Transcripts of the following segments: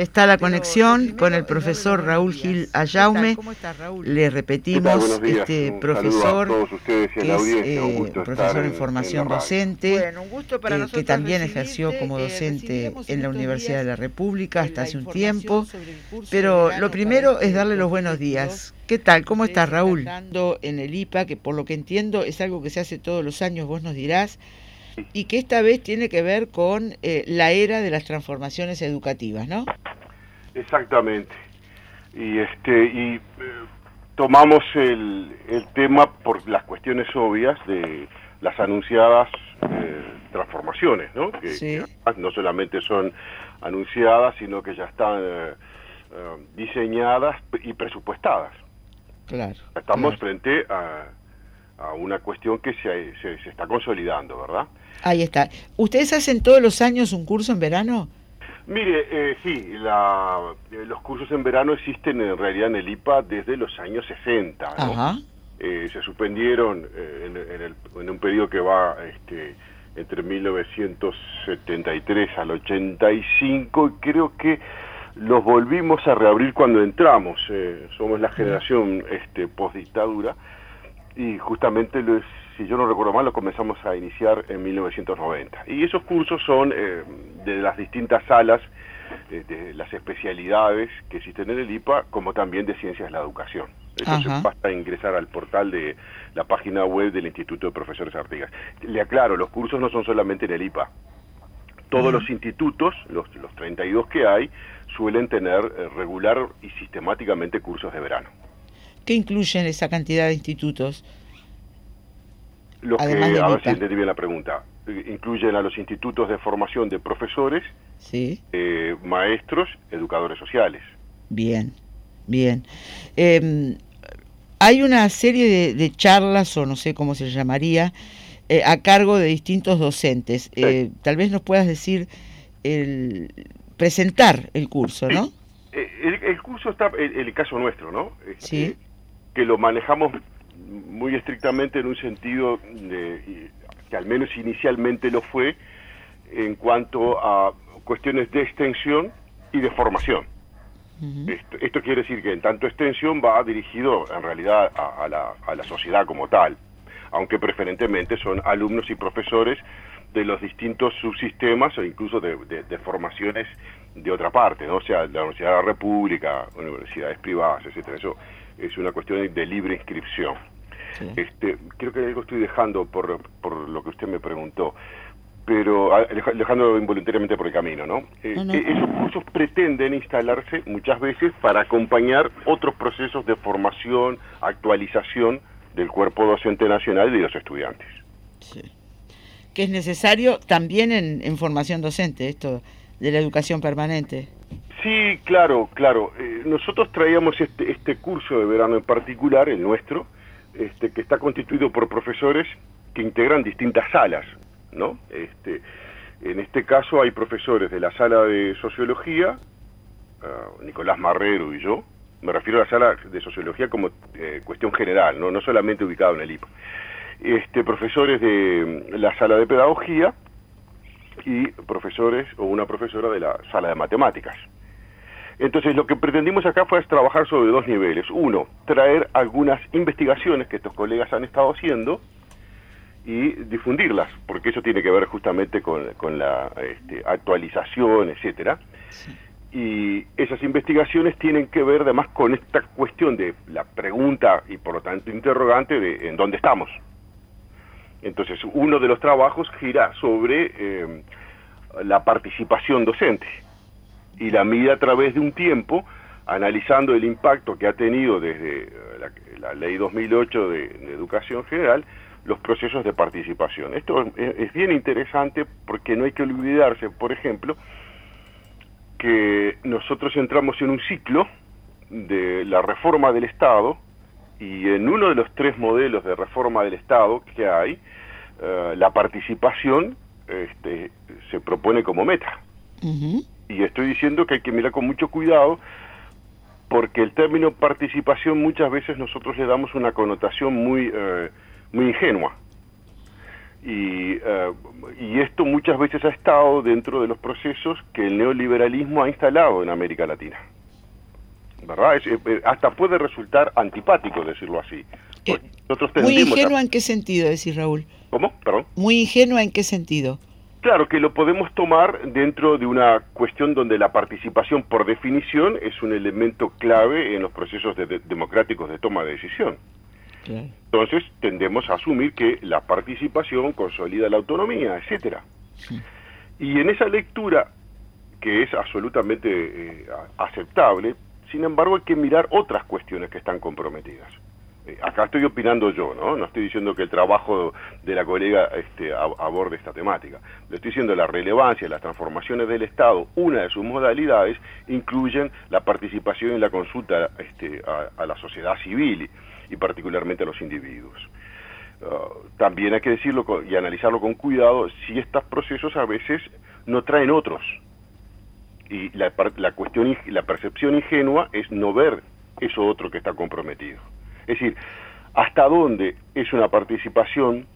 Está la conexión con el profesor Raúl Gil Ayaume. Le repetimos, este profesor que es eh, profesor en formación docente, que también ejerció como docente en la Universidad de la República hasta hace un tiempo. Pero lo primero es darle los buenos días. ¿Qué tal? ¿Cómo estás, Raúl? En el IPA, que por lo que entiendo es algo que se hace todos los años, vos nos dirás y que esta vez tiene que ver con eh, la era de las transformaciones educativas, ¿no? Exactamente. Y este y eh, tomamos el, el, tema por las cuestiones obvias de las anunciadas eh, transformaciones, ¿no? Que, no solamente son anunciadas, sino que ya están diseñadas y presupuestadas. Claro. Estamos frente a, a una cuestión que se, se, está consolidando, ¿verdad? Ahí está. ¿Ustedes hacen todos los años un curso en verano? Mire, eh, sí, la, eh, los cursos en verano existen en realidad en el IPA desde los años 60. ¿no? Eh, se suspendieron en, el, en, un periodo que va este, entre 1973 al 85 y creo que los volvimos a reabrir cuando entramos. somos la generación este, post-dictadura y justamente, si yo no recuerdo mal, lo comenzamos a iniciar en 1990. Y esos cursos son eh, de las distintas salas, de las especialidades que existen en el IPA, como también de ciencias de la educación. Entonces basta ingresar al portal de la página web del Instituto de Profesores Artigas. Le aclaro, los cursos no son solamente en el IPA. Todos los institutos, los, los 32 que hay, suelen tener eh, regular y sistemáticamente cursos de verano. ¿Qué incluyen esa cantidad de institutos? Los que, a ver si entendí bien la pregunta, incluyen a los institutos de formación de profesores, sí. Eh, maestros, educadores sociales. Bien, bien. Em, hay una serie de, charlas, o no sé cómo se llamaría, eh, a cargo de distintos docentes. Eh, tal vez nos puedas decir, el, presentar el curso, ¿no? El, curso está, en el, caso nuestro, ¿no? Sí que lo manejamos muy estrictamente en un sentido de, que al menos inicialmente lo fue en cuanto a cuestiones de extensión y de formación. esto, quiere decir que en tanto extensión va dirigido en realidad a, la, a, la, sociedad como tal, aunque preferentemente son alumnos y profesores de los distintos subsistemas o incluso de, de, formaciones de otra parte, ¿no? o sea, la Universidad de la República, universidades privadas, etcétera. Eso es una cuestión de libre inscripción. Este, creo que algo estoy dejando por, por lo que usted me preguntó, pero ah, dejando involuntariamente por el camino, ¿no? Eh, eh, esos cursos pretenden instalarse muchas veces para acompañar otros procesos de formación, actualización del cuerpo docente nacional y de los estudiantes. Sí. Que es necesario también en, en formación docente, esto de la educación permanente. Sí, claro, claro. Eh, nosotros traíamos este, este curso de verano en particular, el nuestro, este, que está constituido por profesores que integran distintas salas, ¿no? Este, en este caso hay profesores de la sala de sociología, ah, Nicolás Marrero y yo, me refiero a la sala de sociología como eh, cuestión general, ¿no? no solamente ubicado en el IPA. Este, profesores de la sala de pedagogía y profesores o una profesora de la sala de matemáticas. Entonces lo que pretendimos acá fue trabajar sobre dos niveles. Uno, traer algunas investigaciones que estos colegas han estado haciendo y difundirlas, porque eso tiene que ver justamente con, la este, actualización, etcétera. Y esas investigaciones tienen que ver además con esta cuestión de la pregunta y por lo tanto interrogante de en dónde estamos. Entonces uno de los trabajos gira sobre eh, la participación docente y la mide a través de un tiempo, analizando el impacto que ha tenido desde eh, la, ley 2008 de, educación general, los procesos de participación. Esto es, bien interesante porque no hay que olvidarse, por ejemplo, que nosotros entramos en un ciclo de la reforma del Estado y en uno de los tres modelos de reforma del Estado que hay, eh, la participación este, se propone como meta y estoy diciendo que hay que mirar con mucho cuidado porque el término participación muchas veces nosotros le damos una connotación muy, eh, muy ingenua. Y, eh, y esto muchas veces ha estado dentro de los procesos que el neoliberalismo ha instalado en América Latina. ¿Verdad? Eh, hasta puede resultar antipático decirlo así. muy ingenua en qué sentido, decís Raúl. ¿Cómo? Perdón. Muy ingenua en qué sentido. Claro, que lo podemos tomar dentro de una cuestión donde la participación, por definición, es un elemento clave en los procesos democráticos de toma de decisión. Entonces, tendemos a asumir que la participación consolida la autonomía, etcétera. Y en esa lectura, que es absolutamente eh, aceptable, sin embargo, hay que mirar otras cuestiones que están comprometidas. Eh, acá estoy opinando yo, ¿no? No estoy diciendo que el trabajo de la colega este, aborde esta temática. Le estoy diciendo la relevancia de las transformaciones del Estado, una de sus modalidades, incluyen la participación en la consulta este, a, la sociedad civil y, particularmente a los individuos. Uh, también hay que decirlo y analizarlo con cuidado si estos procesos a veces no traen otros. Y la, la cuestión, la percepción ingenua es no ver eso otro que está comprometido. Es decir, hasta dónde es una participación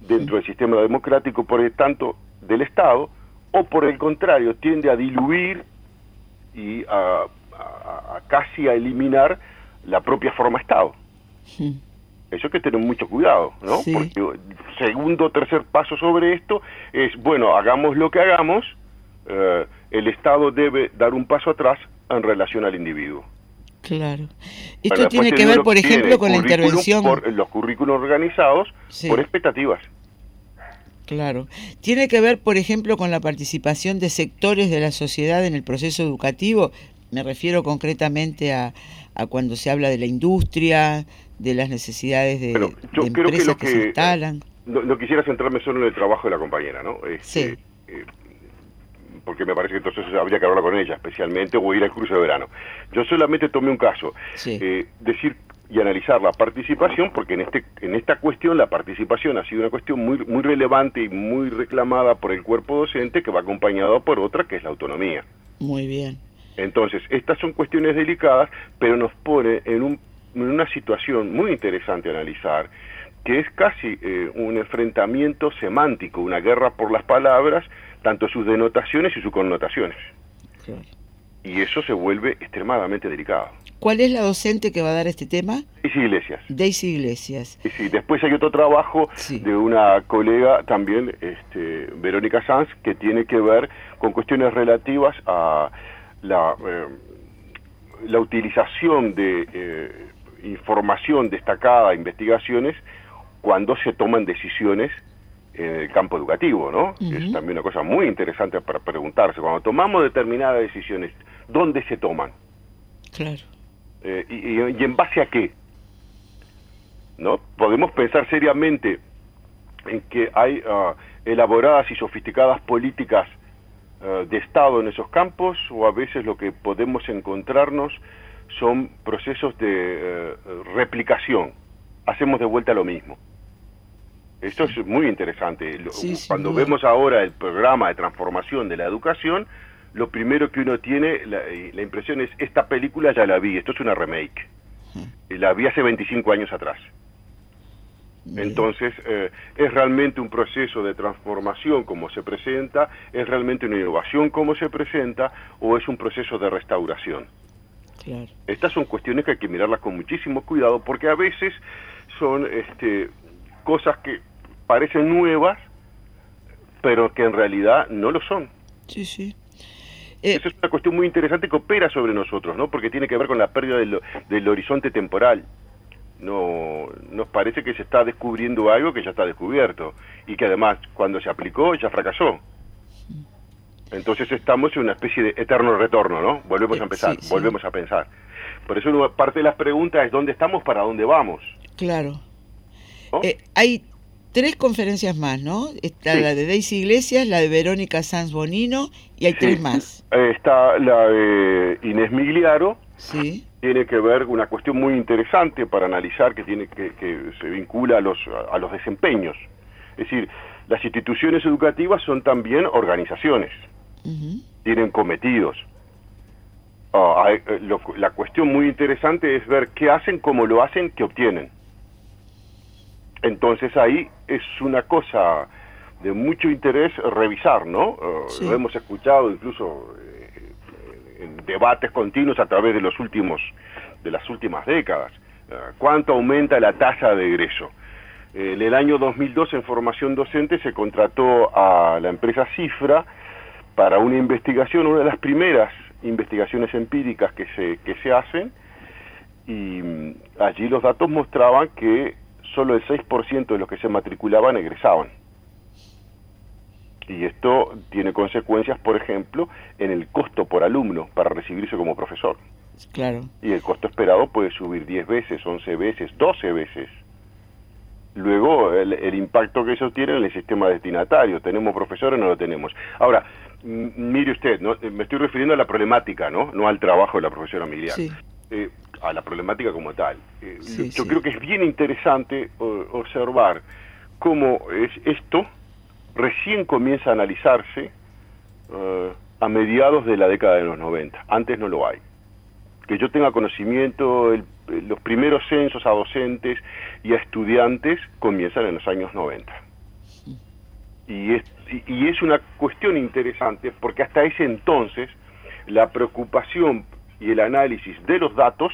dentro del sistema democrático, por el tanto, del Estado, o por el contrario, tiende a diluir y a, casi a eliminar la propia forma Estado. Eso hay que tener mucho cuidado, ¿no? Porque segundo o tercer paso sobre esto es, bueno, hagamos lo que hagamos, eh, el Estado debe dar un paso atrás en relación al individuo. Claro. Esto tiene que ver, por ejemplo, con la intervención... Por los currículos organizados por expectativas. Claro. Tiene que ver, por ejemplo, con la participación de sectores de la sociedad en el proceso educativo. Me refiero concretamente a, a cuando se habla de la industria, de las necesidades de, empresas que, se instalan. No, quisiera centrarme solo en el trabajo de la compañera, ¿no? Este, sí. Eh, porque me parece que entonces habría que hablar con ella especialmente o ir al curso de verano. Yo solamente tomé un caso, eh, decir y analizar la participación, porque en este en esta cuestión la participación ha sido una cuestión muy muy relevante y muy reclamada por el cuerpo docente que va acompañado por otra que es la autonomía. Muy bien. Entonces, estas son cuestiones delicadas, pero nos pone en, un, en una situación muy interesante a analizar, que es casi eh, un enfrentamiento semántico, una guerra por las palabras tanto sus denotaciones y sus connotaciones. Y eso se vuelve extremadamente delicado. ¿Cuál es la docente que va a dar este tema? Daisy Iglesias. Daisy Iglesias. Y sí, después hay otro trabajo de una colega también, este, Verónica Sanz, que tiene que ver con cuestiones relativas a la, eh, la utilización de eh, información destacada, investigaciones, cuando se toman decisiones en el campo educativo, ¿no? Es también una cosa muy interesante para preguntarse. Cuando tomamos determinadas decisiones, ¿dónde se toman? Claro. Eh, y, en base a qué? ¿No? Podemos pensar seriamente en que hay ah, elaboradas y sofisticadas políticas ah, de Estado en esos campos, o a veces lo que podemos encontrarnos son procesos de eh, replicación. Hacemos de vuelta lo mismo. Esto es muy interesante. Cuando vemos ahora el programa de transformación de la educación, lo primero que uno tiene, la, la, impresión es, esta película ya la vi, esto es una remake. La vi hace 25 años atrás. Entonces, eh, ¿es realmente un proceso de transformación como se presenta? ¿Es realmente una innovación como se presenta? ¿O es un proceso de restauración? Estas son cuestiones que hay que mirarlas con muchísimo cuidado porque a veces son este, cosas que parecen nuevas, pero que en realidad no lo son. Sí, sí. Eh, Eso es una cuestión muy interesante que opera sobre nosotros, ¿no? Porque tiene que ver con la pérdida del, del horizonte temporal. No, nos parece que se está descubriendo algo que ya está descubierto y que además cuando se aplicó ya fracasó. Entonces estamos en una especie de eterno retorno, ¿no? Volvemos a eh, empezar, volvemos a pensar. Por eso parte de las preguntas es dónde estamos, para dónde vamos. Claro. Eh, hay tres conferencias más, ¿no? Está la de Daisy Iglesias, la de Verónica Sanz Bonino y hay tres más. Eh, está la de Inés Migliaro. Sí. Tiene que ver una cuestión muy interesante para analizar que tiene que, se vincula a los a los desempeños. Es decir, las instituciones educativas son también organizaciones. Tienen cometidos. Ah, eh, la cuestión muy interesante es ver qué hacen, cómo lo hacen, qué obtienen. Entonces ahí es una cosa de mucho interés revisar, ¿no? Eh, lo hemos escuchado incluso eh, en debates continuos a través de los últimos de las últimas décadas. Eh, ¿Cuánto aumenta la tasa de egreso? En el año 2002 en formación docente se contrató a la empresa Cifra para una investigación, una de las primeras investigaciones empíricas que se, que se hacen, y mm, allí los datos mostraban que solo el 6% de los que se matriculaban egresaban. Y esto tiene consecuencias, por ejemplo, en el costo por alumno para recibirse como profesor. Claro. Y el costo esperado puede subir 10 veces, 11 veces, 12 veces. Luego, el, impacto que eso tiene en el sistema destinatario. ¿Tenemos profesores o no lo tenemos? Ahora, mire usted, ¿no? me estoy refiriendo a la problemática, ¿no? No al trabajo de la profesora Miguel. Sí. Eh, a la problemática como tal. Eh, yo creo que es bien interesante observar cómo es esto recién comienza a analizarse eh, a mediados de la década de los 90. Antes no lo hay. Que yo tenga conocimiento, los primeros censos a docentes y a estudiantes comienzan en los años 90. Y es, y es una cuestión interesante porque hasta ese entonces la preocupación y el análisis de los datos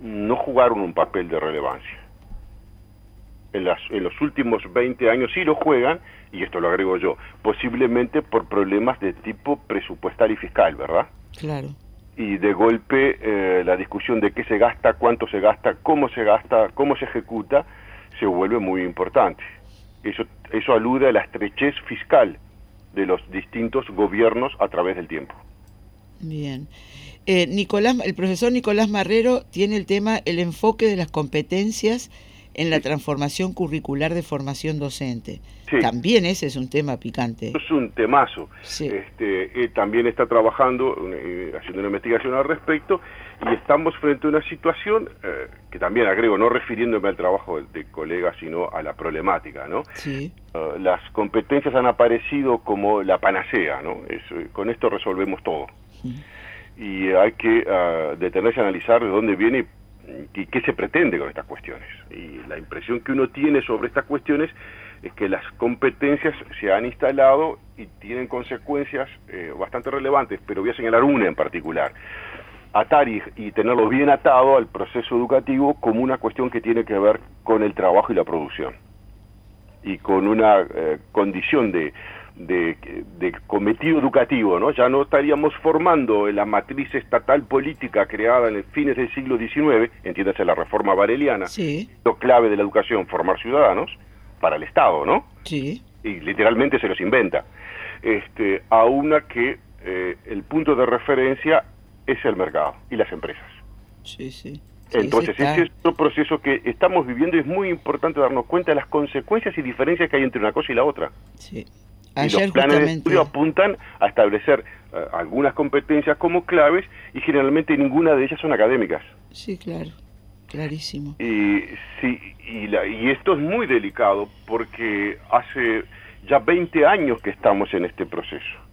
no jugaron un papel de relevancia. En, las, en los últimos 20 años sí lo juegan, y esto lo agrego yo, posiblemente por problemas de tipo presupuestal y fiscal, ¿verdad? Claro. Y de golpe eh, la discusión de qué se gasta, cuánto se gasta, cómo se gasta, cómo se ejecuta, se vuelve muy importante. Eso, eso alude a la estrechez fiscal de los distintos gobiernos a través del tiempo. Bien. Eh, Nicolás, el profesor Nicolás Marrero tiene el tema el enfoque de las competencias en la transformación curricular de formación docente. También ese es un tema picante. Es un temazo. Este, también está trabajando, eh, haciendo una investigación al respecto, y estamos frente a una situación eh, que también agrego, no refiriéndome al trabajo de, colegas, sino a la problemática, ¿no? Sí. Ah, las competencias han aparecido como la panacea, ¿no? con esto resolvemos todo y hay que uh, detenerse a analizar de dónde viene y qué se pretende con estas cuestiones. Y la impresión que uno tiene sobre estas cuestiones es que las competencias se han instalado y tienen consecuencias eh, bastante relevantes, pero voy a señalar una en particular. Atar y, tenerlo bien atado al proceso educativo como una cuestión que tiene que ver con el trabajo y la producción y con una eh, condición de, de, cometido educativo, ¿no? Ya no estaríamos formando en la matriz estatal política creada en el fines del siglo XIX, entiéndase la reforma vareliana, sí. lo clave de la educación, formar ciudadanos para el Estado, ¿no? Sí. Y literalmente se los inventa. Este, a una que eh, el punto de referencia es el mercado y las empresas. Sí, sí. Entonces, ese es un proceso que estamos viviendo y es muy importante darnos cuenta de las consecuencias y diferencias que hay entre una cosa y la otra. Sí y los planes de estudio apuntan a establecer eh, algunas competencias como claves y generalmente ninguna de ellas son académicas. Sí, claro, clarísimo. Y, sí, y, y esto es muy delicado porque hace ya 20 años que estamos en este proceso.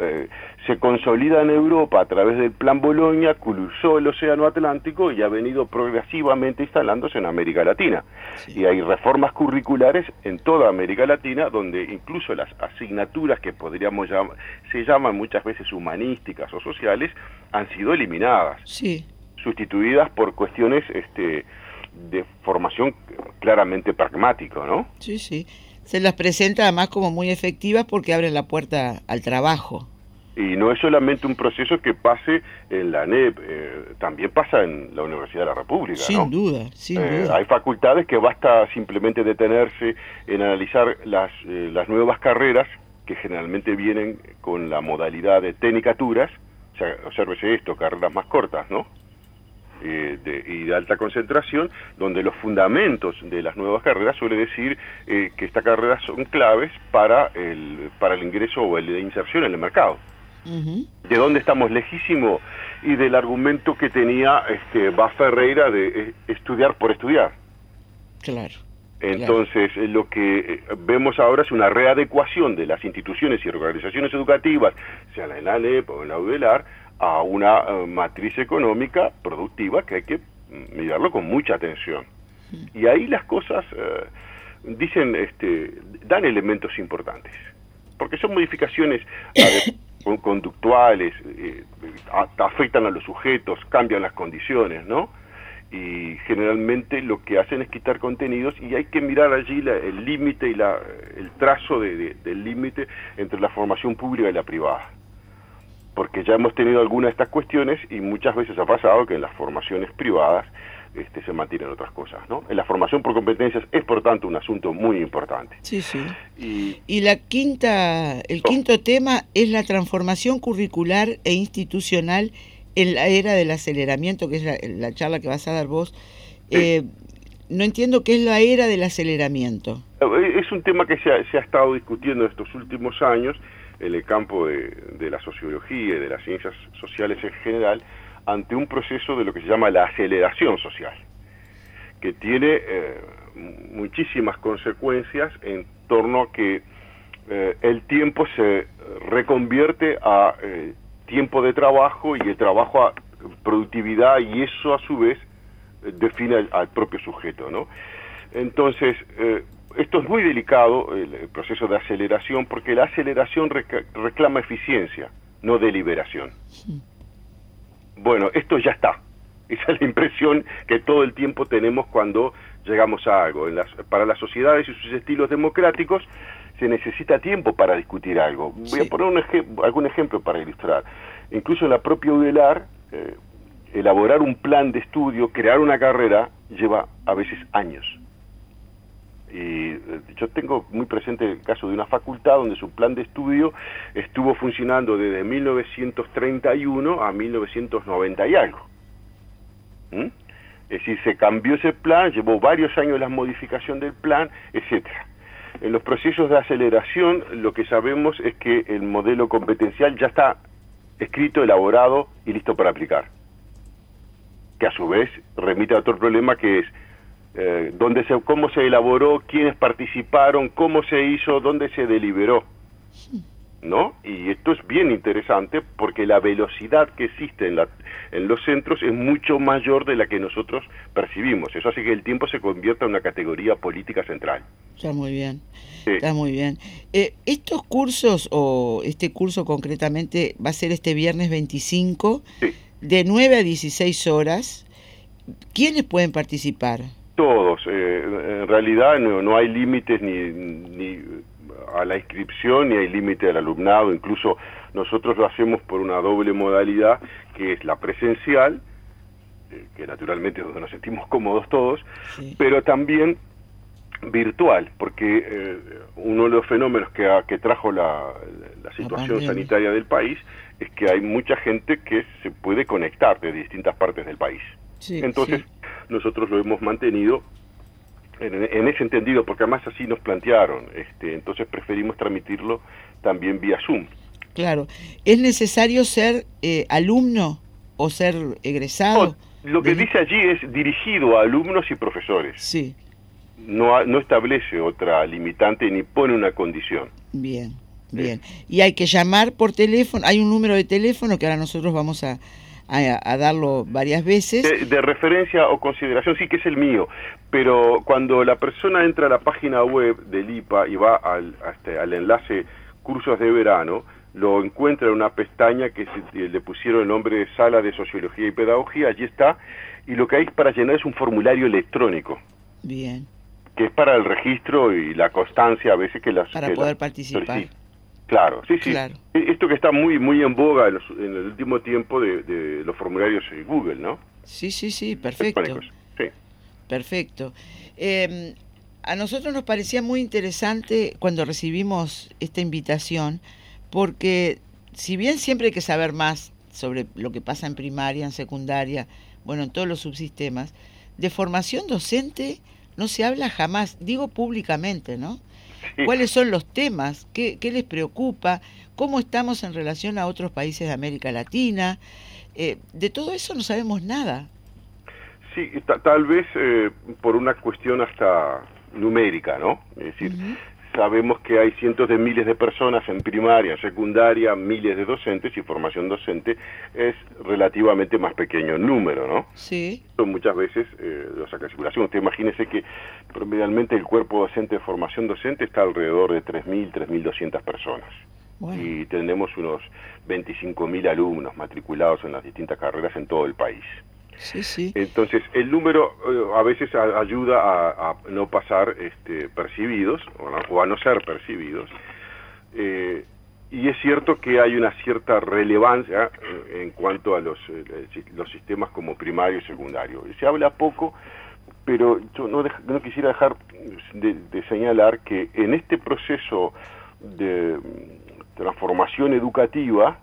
Eh, se consolida en Europa a través del Plan Bolonia, cruzó el Océano Atlántico y ha venido progresivamente instalándose en América Latina. Y hay reformas curriculares en toda América Latina donde incluso las asignaturas que podríamos llamar, se llaman muchas veces humanísticas o sociales, han sido eliminadas. Sí. Sustituidas por cuestiones este, de formación claramente pragmática, ¿no? Sí, sí se las presenta además como muy efectivas porque abren la puerta al trabajo. Y no es solamente un proceso que pase en la NEP, eh, también pasa en la Universidad de la República. Sin duda, sin eh, duda. Hay facultades que basta simplemente detenerse en analizar las, eh, las nuevas carreras que generalmente vienen con la modalidad de tecnicaturas, o sea, obsérvese esto, carreras más cortas, ¿no? Eh, de, y de alta concentración, donde los fundamentos de las nuevas carreras suele decir eh, que estas carreras son claves para el, para el ingreso o el de inserción en el mercado. ¿De dónde estamos lejísimo? Y del argumento que tenía este Bas Ferreira de eh, estudiar por estudiar. Claro. Entonces, lo que vemos ahora es una readecuación de las instituciones y organizaciones educativas, sea la ENALEP o la UDELAR, a una eh, matriz económica productiva que hay que mirarlo con mucha atención. Y ahí las cosas, eh, dicen, este, dan elementos importantes, porque son modificaciones conductuales, eh, afectan a los sujetos, cambian las condiciones, ¿no? y generalmente lo que hacen es quitar contenidos y hay que mirar allí el límite y la, el trazo de, del límite entre la formación pública y la privada. Porque ya hemos tenido algunas de estas cuestiones y muchas veces ha pasado que en las formaciones privadas este, se mantienen otras cosas. ¿no? En la formación por competencias es por tanto un asunto muy importante. Sí, sí. Y, la quinta, el quinto tema es la transformación curricular e institucional en la era del aceleramiento, que es la, charla que vas a dar vos, eh, no entiendo qué es la era del aceleramiento. Eh, es un tema que se ha, estado discutiendo en estos últimos años en el campo de, la sociología y de las ciencias sociales en general, ante un proceso de lo que se llama la aceleración social, que tiene eh, muchísimas consecuencias en torno a que el tiempo se reconvierte a tiempo de trabajo y el trabajo a productividad y eso a su vez eh, define al, propio sujeto, ¿no? Entonces, eh, esto es muy delicado, el, proceso de aceleración, porque la aceleración reclama eficiencia, no deliberación. Bueno, esto ya está. Esa es la impresión que todo el tiempo tenemos cuando llegamos a algo. En las, para las sociedades y sus estilos democráticos, se necesita tiempo para discutir algo. Voy a poner un algún ejemplo para ilustrar. Incluso en la propia UDELAR, eh, elaborar un plan de estudio, crear una carrera, lleva a veces años. Eh, yo tengo muy presente el caso de una facultad donde su plan de estudio estuvo funcionando desde 1931 a 1990 y algo. ¿Mm? Es decir, se cambió ese plan, llevó varios años la modificación del plan, etcétera. En los procesos de aceleración lo que sabemos es que el modelo competencial ya está escrito, elaborado y listo para aplicar. Que a su vez remite a otro problema que es eh, dónde se, cómo se elaboró, quiénes participaron, cómo se hizo, dónde se deliberó. ¿no? Y esto es bien interesante porque la velocidad que existe en, la, en los centros es mucho mayor de la que nosotros percibimos. Eso hace que el tiempo se convierta en una categoría política central. Está muy bien, está muy bien. Eh, estos cursos, o este curso concretamente, va a ser este viernes 25, de 9 a 16 horas. ¿Quiénes pueden participar? Todos. Eh, en realidad no, no hay límites ni, ni a la inscripción y hay límite al alumnado, incluso nosotros lo hacemos por una doble modalidad, que es la presencial, eh, que naturalmente es donde nos sentimos cómodos todos, pero también virtual, porque eh, uno de los fenómenos que, que trajo la, situación sanitaria del país es que hay mucha gente que se puede conectar de distintas partes del país. Entonces, nosotros lo hemos mantenido en, ese entendido, porque además así nos plantearon, este, entonces preferimos transmitirlo también vía Zoom. Claro, ¿es necesario ser eh, alumno o ser egresado? lo que dice allí es dirigido a alumnos y profesores. Sí. No, no establece otra limitante ni pone una condición. Bien, bien. Y hay que llamar por teléfono, hay un número de teléfono que ahora nosotros vamos a, a, darlo varias veces. De, referencia o consideración, sí que es el mío, pero cuando la persona entra a la página web del IPA y va al, este, al enlace cursos de verano, lo encuentra en una pestaña que le pusieron el nombre de Sala de Sociología y Pedagogía, allí está, y lo que hay para llenar es un formulario electrónico. Bien. Que es para el registro y la constancia a veces que las... Para poder participar. Claro, sí, sí. E, esto que está muy muy en boga en, el último tiempo de, los formularios de Google, ¿no? Sí, sí, sí, perfecto. Sí. Perfecto. Em, a nosotros nos parecía muy interesante cuando recibimos esta invitación, porque si bien siempre hay que saber más sobre lo que pasa en primaria, en secundaria, bueno, en todos los subsistemas, de formación docente no se habla jamás, digo públicamente, ¿no? Cuáles son los temas, qué, les preocupa, cómo estamos en relación a otros países de América Latina. Eh, de todo eso no sabemos nada. Sí, tal vez eh, por una cuestión hasta numérica, ¿no? Es decir, sabemos que hay cientos de miles de personas en primaria, secundaria, miles de docentes y formación docente es relativamente más pequeño el número, ¿no? Sí. Son muchas veces eh, los saca circulación. Usted imagínese que promedialmente el cuerpo docente de formación docente está alrededor de 3.000, 3.200 personas. Y tenemos unos 25.000 alumnos matriculados en las distintas carreras en todo el país. Entonces, el número eh, a veces ayuda a, no pasar este, percibidos o, a no ser percibidos. Eh, y es cierto que hay una cierta relevancia eh, en cuanto a los, los sistemas como primario y secundario. Se habla poco, pero yo no, no quisiera dejar de, señalar que en este proceso de transformación educativa,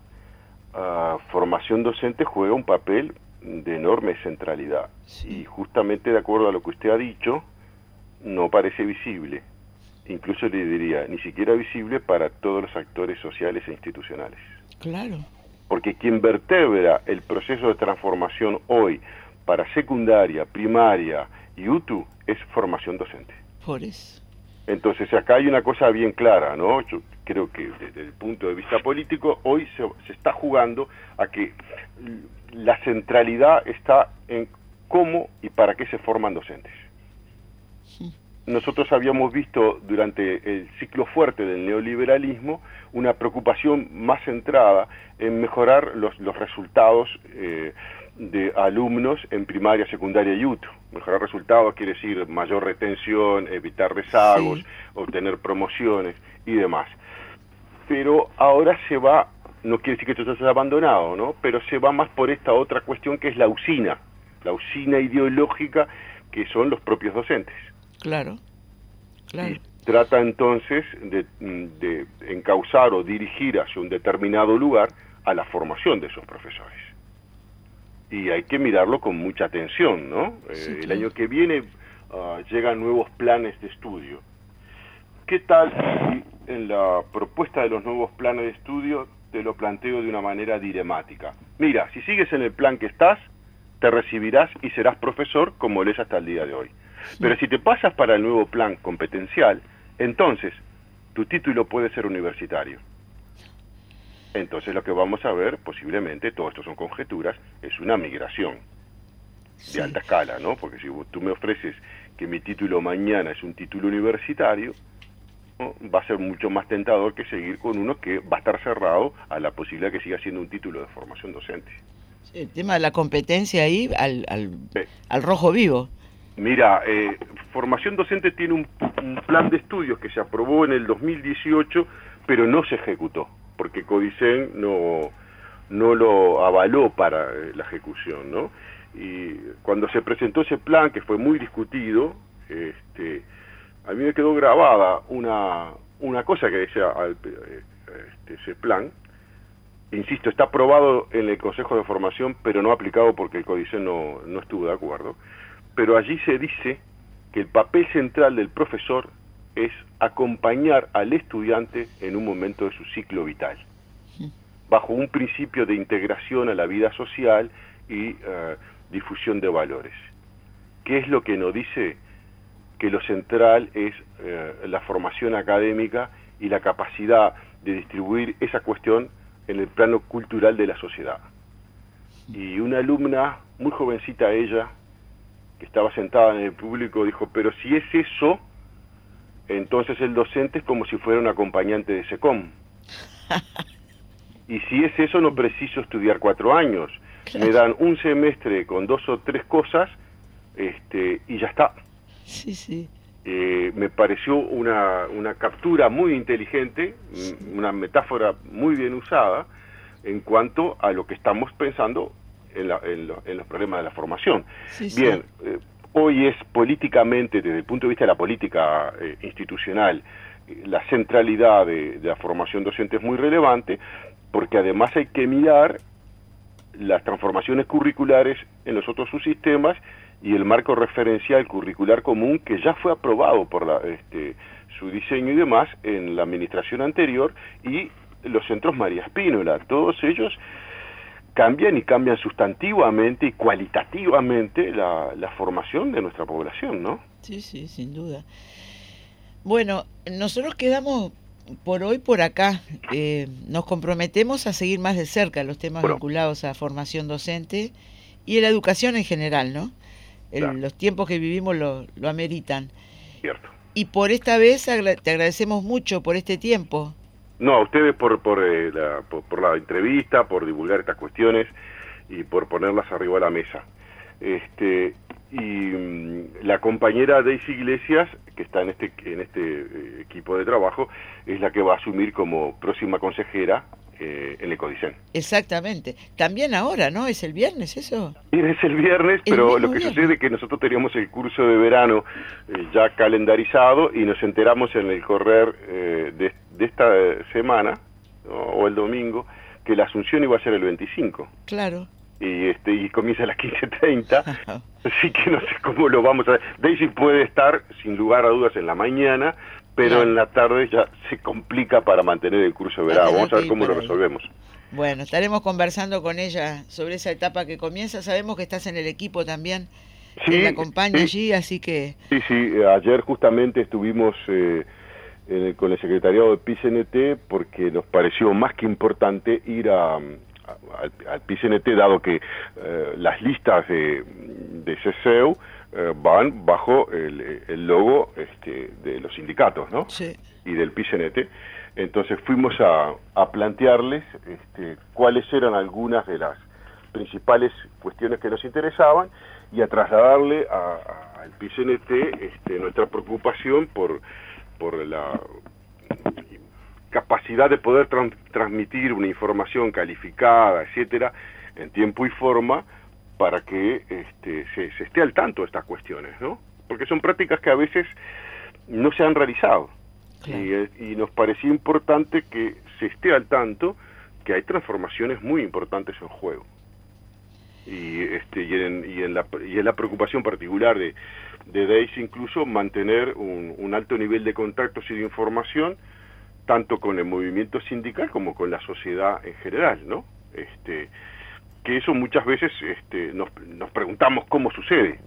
ah, formación docente juega un papel de enorme centralidad. Y justamente de acuerdo a lo que usted ha dicho, no parece visible. Incluso le diría, ni siquiera visible para todos los actores sociales e institucionales. Claro. Porque quien vertebra el proceso de transformación hoy para secundaria, primaria y UTU es formación docente. Por eso. Entonces acá hay una cosa bien clara, ¿no? Yo creo que desde el punto de vista político hoy se, se está jugando a que la centralidad está en cómo y para qué se forman docentes. Nosotros habíamos visto durante el ciclo fuerte del neoliberalismo una preocupación más centrada en mejorar los, los resultados eh, de alumnos en primaria, secundaria y UTU. Mejorar resultados quiere decir mayor retención, evitar rezagos, obtener promociones y demás. Pero ahora se va no quiere decir que esto se haya abandonado, ¿no? Pero se va más por esta otra cuestión que es la usina, la usina ideológica que son los propios docentes. Claro, claro. trata entonces de, de encauzar o dirigir hacia un determinado lugar a la formación de esos profesores. Y hay que mirarlo con mucha atención, ¿no? Eh, el año que viene ah, llegan nuevos planes de estudio. ¿Qué tal si en la propuesta de los nuevos planes de estudio te lo planteo de una manera dilemática. Mira, si sigues en el plan que estás, te recibirás y serás profesor como lo es hasta el día de hoy. Pero si te pasas para el nuevo plan competencial, entonces tu título puede ser universitario. Entonces lo que vamos a ver, posiblemente, todo esto son conjeturas, es una migración de alta escala, ¿no? Porque si tú me ofreces que mi título mañana es un título universitario, va a ser mucho más tentador que seguir con uno que va a estar cerrado a la posibilidad que siga siendo un título de formación docente. el tema de la competencia ahí al, al, rojo vivo. Mira, eh, formación docente tiene un, plan de estudios que se aprobó en el 2018, pero no se ejecutó, porque Codicen no, no lo avaló para eh, la ejecución, ¿no? Y cuando se presentó ese plan, que fue muy discutido, este, a mí me quedó grabada una, una cosa que decía este, ese plan, insisto, está aprobado en el Consejo de Formación, pero no aplicado porque el Códice no, no estuvo de acuerdo, pero allí se dice que el papel central del profesor es acompañar al estudiante en un momento de su ciclo vital, bajo un principio de integración a la vida social y eh, difusión de valores. ¿Qué es lo que nos dice que lo central es eh, la formación académica y la capacidad de distribuir esa cuestión en el plano cultural de la sociedad. Y una alumna, muy jovencita ella, que estaba sentada en el público, dijo, pero si es eso, entonces el docente es como si fuera un acompañante de SECOM. y si es eso, no preciso estudiar cuatro años. Me dan un semestre con dos o tres cosas este, y ya está. Sí, sí. Eh, me pareció una, una captura muy inteligente, una metáfora muy bien usada en cuanto a lo que estamos pensando en, los problemas de la formación. bien, eh, hoy es políticamente, desde el punto de vista de la política eh, institucional, la centralidad de, de la formación docente es muy relevante, porque además hay que mirar las transformaciones curriculares en los otros subsistemas y el marco referencial curricular común que ya fue aprobado por la, este, su diseño y demás en la administración anterior y los centros María Espínola. Todos ellos cambian y cambian sustantivamente y cualitativamente la, la formación de nuestra población, ¿no? Sí, sí, sin duda. Bueno, nosotros quedamos por hoy por acá. Eh, nos comprometemos a seguir más de cerca los temas vinculados a formación docente y a la educación en general, ¿no? Los tiempos que vivimos lo, lo ameritan. Cierto. Y por esta vez te agradecemos mucho por este tiempo. No, a ustedes por, por, eh, la, por, la entrevista, por divulgar estas cuestiones y por ponerlas arriba de la mesa. Este, y mm, la compañera Daisy Iglesias, que está en este, en este eh, equipo de trabajo, es la que va a asumir como próxima consejera eh, en Ecodicen. Exactamente. También ahora, ¿no? ¿Es el viernes eso? Sí, es el viernes, pero lo que sucede es que nosotros teníamos el curso de verano eh, ya calendarizado y nos enteramos en el correr de, esta semana, o el domingo, que la asunción iba a ser el 25. Claro y este y comienza a las 15.30, así que no sé cómo lo vamos a ver. Daisy puede estar, sin lugar a dudas, en la mañana, pero en la tarde ya se complica para mantener el curso de verano. Vamos a ver cómo lo resolvemos. Bueno, estaremos conversando con ella sobre esa etapa que comienza. Sabemos que estás en el equipo también, sí, que la acompaña allí, así que... Sí, sí, ayer justamente estuvimos... Eh, con el secretariado de PCNT porque nos pareció más que importante ir a, al, al PCNT, dado que eh, las listas de, de eh, van bajo el, el, logo este, de los sindicatos, ¿no? Sí. Y del PCNT. Entonces fuimos a, a plantearles este, cuáles eran algunas de las principales cuestiones que nos interesaban y a trasladarle al PCNT este, nuestra preocupación por, por la capacidad de poder transmitir una información calificada, etcétera, en tiempo y forma para que este, se, esté al tanto de estas cuestiones, ¿no? Porque son prácticas que a veces no se han realizado. Y, nos parecía importante que se esté al tanto que hay transformaciones muy importantes en juego. Y este y en, y en la y en la preocupación particular de de Daisy incluso mantener un, alto nivel de contactos y de información tanto con el movimiento sindical como con la sociedad en general, ¿no? Este, que eso muchas veces este, nos, nos preguntamos cómo sucede.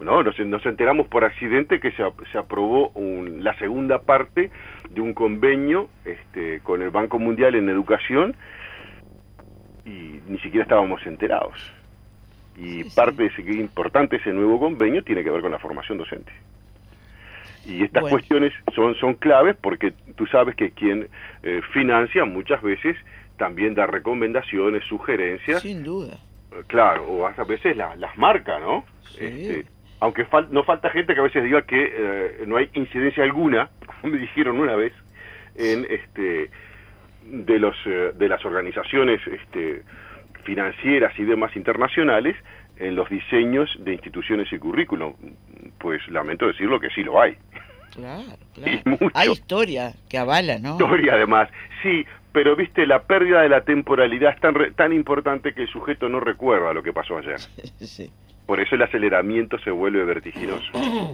¿no? Nos, nos enteramos por accidente que se, se aprobó un, la segunda parte de un convenio este, con el Banco Mundial en Educación y ni siquiera estábamos enterados. Y parte de ese importante ese nuevo convenio tiene que ver con la formación docente. Y estas cuestiones son, son claves porque tú sabes que quien eh, financia muchas veces también da recomendaciones, sugerencias. Sin duda. Eh, claro, o a veces las marca, ¿no? Este, aunque no falta gente que a veces diga que eh, no hay incidencia alguna, como me dijeron una vez, en este de los de las organizaciones este, financieras y demás internacionales en los diseños de instituciones y currículum. Pues lamento decirlo que sí lo hay. Claro, claro. Hay historia que avala, ¿no? Historia además, sí, pero viste, la pérdida de la temporalidad es tan, tan importante que el sujeto no recuerda lo que pasó ayer. sí. Por eso el aceleramiento se vuelve vertiginoso.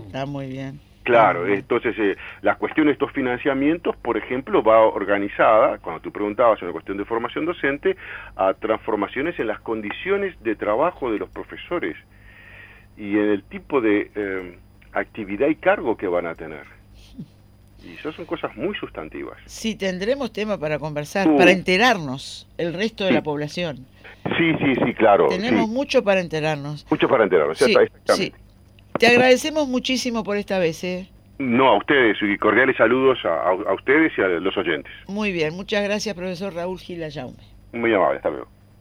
Está muy bien. Claro, entonces eh, la cuestión de estos financiamientos, por ejemplo, va organizada, cuando tú preguntabas en la cuestión de formación docente, a transformaciones en las condiciones de trabajo de los profesores y en el tipo de eh, actividad y cargo que van a tener. Y eso son cosas muy sustantivas. Sí, tendremos tema para conversar, uh. para enterarnos el resto de la población. Sí, sí, sí, claro. Tenemos mucho para enterarnos. Mucho para enterarnos, sí, sí. Te agradecemos muchísimo por esta vez. ¿eh? No, a ustedes y cordiales saludos a, ustedes y a los oyentes. Muy bien, muchas gracias, profesor Raúl Gila Jaume. Muy amable, hasta luego.